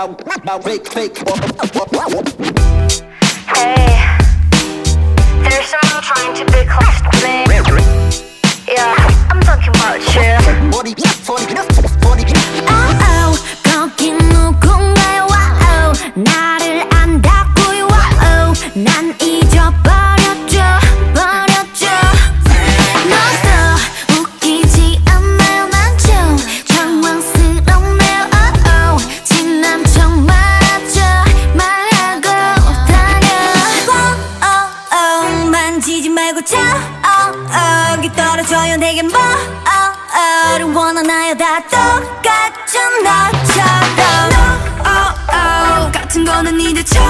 Hey, there's someone trying to be close to me. Yeah, I'm talking about you. Oh, oh, 나를 안다고요? 난이 말해줘요 내게 뭐를 원하나요 다 똑같죠 나처럼 No oh, oh, 같은 거는 이제 쳐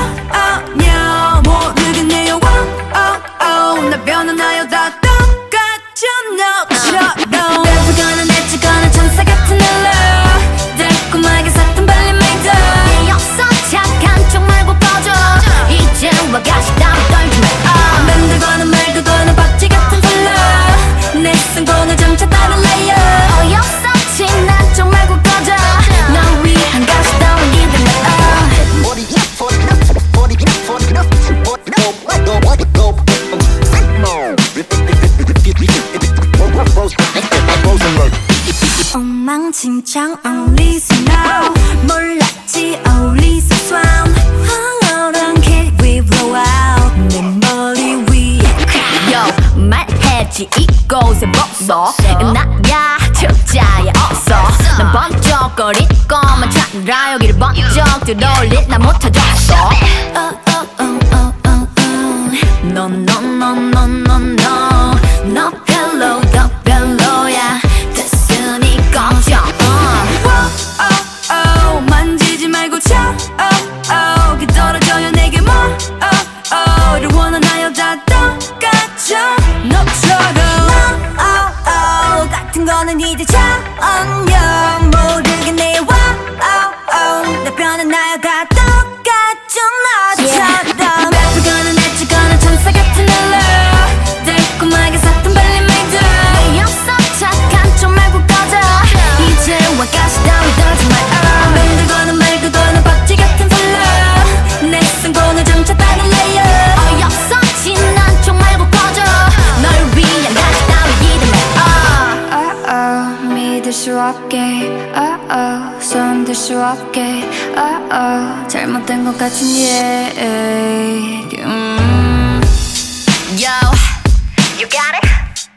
칭찬 on Lisa now 몰랐지 oh Lisa Swan 황홀한 길 we blow out 내 머리 위에 Yo 말했지 이곳에 없어 나야 특자야 없어 난 번쩍거릴 것만 찾느라 여기를 번쩍 들어올릴 나 못하졌어 oh, oh, oh, oh, oh, oh. No no no no no no No pillow, no ăn nhầm 견딜 수 없게 oh oh 잘못된 것 같은 얘기 음. Yo, you got it?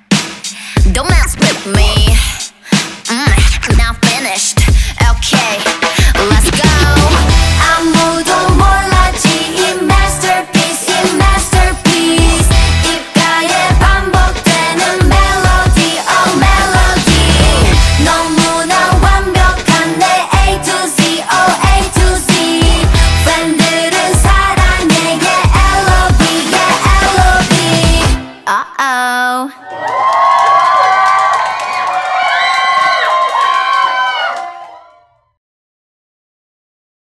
Don't mess with me